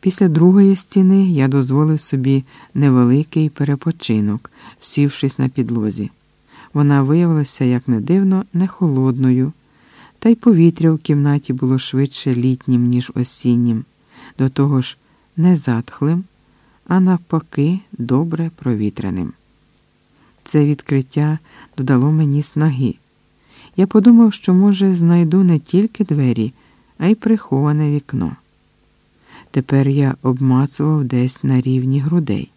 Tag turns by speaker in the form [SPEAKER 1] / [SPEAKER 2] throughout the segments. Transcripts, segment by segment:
[SPEAKER 1] Після другої стіни я дозволив собі невеликий перепочинок, сівшись на підлозі. Вона виявилася, як не дивно, не холодною, та й повітря в кімнаті було швидше літнім, ніж осіннім, до того ж не затхлим, а навпаки, добре провітряним. Це відкриття додало мені снаги. Я подумав, що, може, знайду не тільки двері, а й приховане вікно. Тепер я обмацував десь на рівні грудей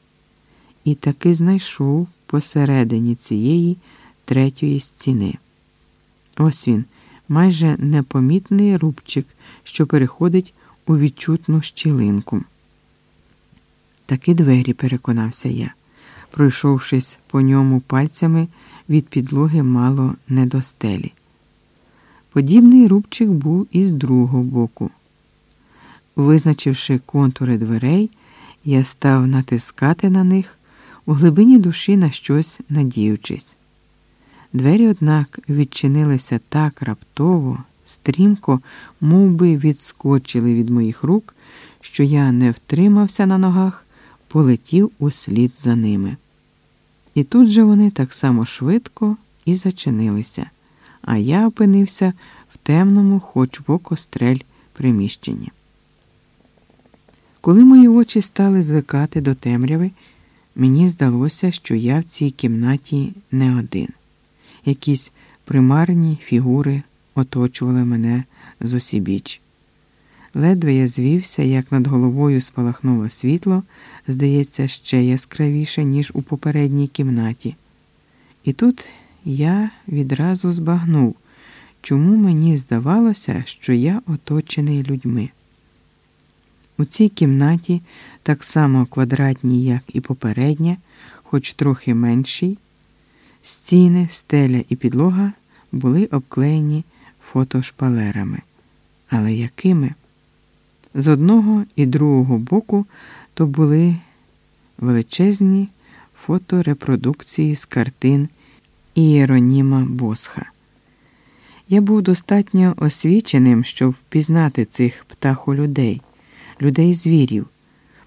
[SPEAKER 1] і таки знайшов посередині цієї третьої стіни. Ось він, майже непомітний рубчик, що переходить у відчутну щілинку. Таки двері, переконався я, пройшовшись по ньому пальцями від підлоги мало не до стелі. Подібний рубчик був і з другого боку. Визначивши контури дверей, я став натискати на них у глибині душі на щось надіючись. Двері, однак, відчинилися так раптово, стрімко, мов би відскочили від моїх рук, що я не втримався на ногах, полетів услід за ними. І тут же вони так само швидко і зачинилися, а я опинився в темному, хоч в окострель приміщенні. Коли мої очі стали звикати до темряви, мені здалося, що я в цій кімнаті не один. Якісь примарні фігури оточували мене з усібіч. Ледве я звівся, як над головою спалахнуло світло, здається, ще яскравіше, ніж у попередній кімнаті. І тут я відразу збагнув, чому мені здавалося, що я оточений людьми. У цій кімнаті, так само квадратній, як і попередня, хоч трохи меншій, стіни, стеля і підлога були обклеєні фотошпалерами. Але якими? З одного і другого боку то були величезні фоторепродукції з картин Ієроніма Босха. Я був достатньо освіченим, щоб впізнати цих птахолюдей людей звірів,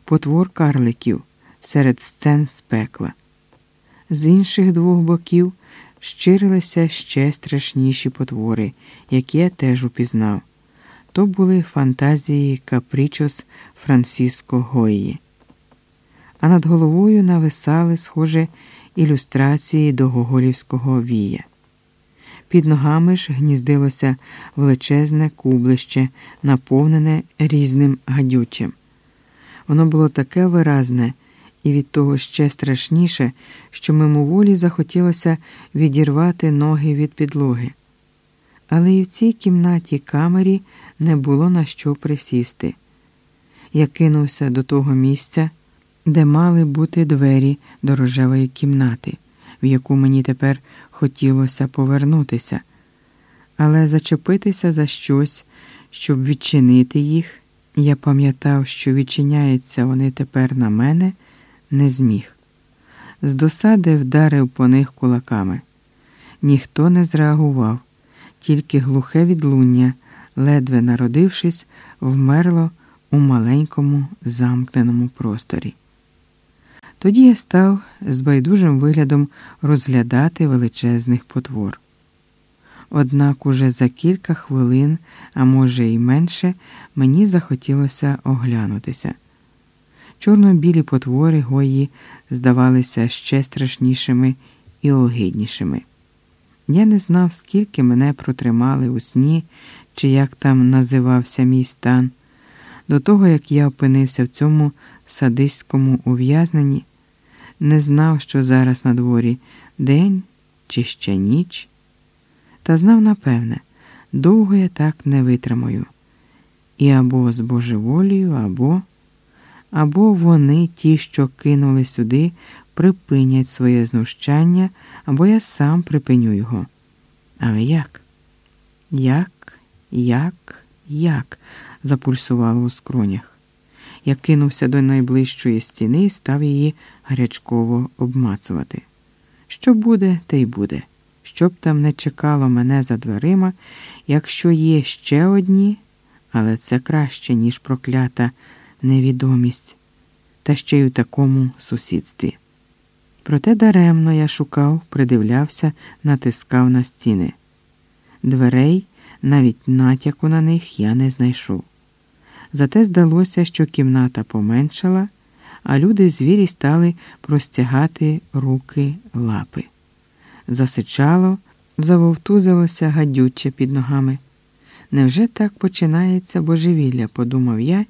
[SPEAKER 1] потвор карликів серед сцен з пекла. З інших двох боків щирилися ще страшніші потвори, які я теж упізнав. То були фантазії Капрічос Франциско Гойї. А над головою нависали, схоже, ілюстрації до Гоголівського вія. Під ногами ж гніздилося величезне кублище, наповнене різним гадючим. Воно було таке виразне і від того ще страшніше, що мимоволі захотілося відірвати ноги від підлоги. Але і в цій кімнаті камері не було на що присісти. Я кинувся до того місця, де мали бути двері до рожевої кімнати в яку мені тепер хотілося повернутися, але зачепитися за щось, щоб відчинити їх, я пам'ятав, що відчиняються вони тепер на мене, не зміг. З досади вдарив по них кулаками. Ніхто не зреагував, тільки глухе відлуння, ледве народившись, вмерло у маленькому замкненому просторі. Тоді я став з байдужим виглядом розглядати величезних потвор. Однак уже за кілька хвилин, а може й менше, мені захотілося оглянутися. Чорно-білі потвори гої здавалися ще страшнішими і огиднішими. Я не знав, скільки мене протримали у сні, чи як там називався мій стан. До того, як я опинився в цьому садиському ув'язненні, не знав, що зараз на дворі день чи ще ніч, та знав напевне, довго я так не витримаю. І або з божеволію, або або вони, ті, що кинули сюди, припинять своє знущання, або я сам припиню його. Але як? Як, як, як? запульсувало у скронях. Я кинувся до найближчої стіни і став її гарячково обмацувати. Що буде, те й буде. Щоб там не чекало мене за дверима, якщо є ще одні, але це краще, ніж проклята невідомість, та ще й у такому сусідстві. Проте даремно я шукав, придивлявся, натискав на стіни. Дверей, навіть натяку на них я не знайшов. Зате здалося, що кімната поменшала, а люди звірі стали простягати руки лапи. Засичало, завовтузилося гадюче під ногами. Невже так починається божевілля, подумав я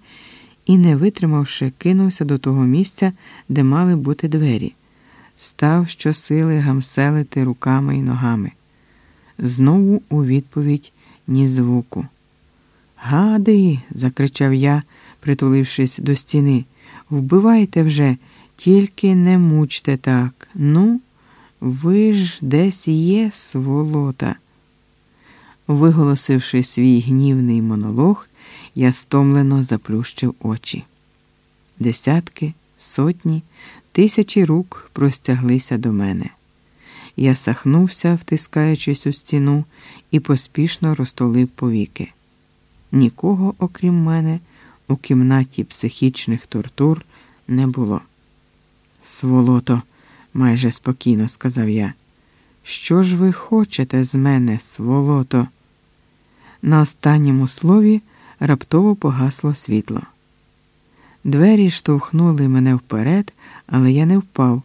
[SPEAKER 1] і, не витримавши, кинувся до того місця, де мали бути двері, став щосили гамселити руками й ногами. Знову у відповідь ні звуку. Гади. закричав я, притулившись до стіни. Вбивайте вже, тільки не мучте так. Ну, ви ж десь є, сволота. Виголосивши свій гнівний монолог, я стомлено заплющив очі. Десятки, сотні, тисячі рук простяглися до мене. Я сахнувся, втискаючись у стіну, і поспішно розтолив повіки. Нікого, окрім мене, у кімнаті психічних тортур не було. Сволото, майже спокійно сказав я. Що ж ви хочете з мене, сволото? На останньому слові раптово погасло світло. Двері штовхнули мене вперед, але я не впав.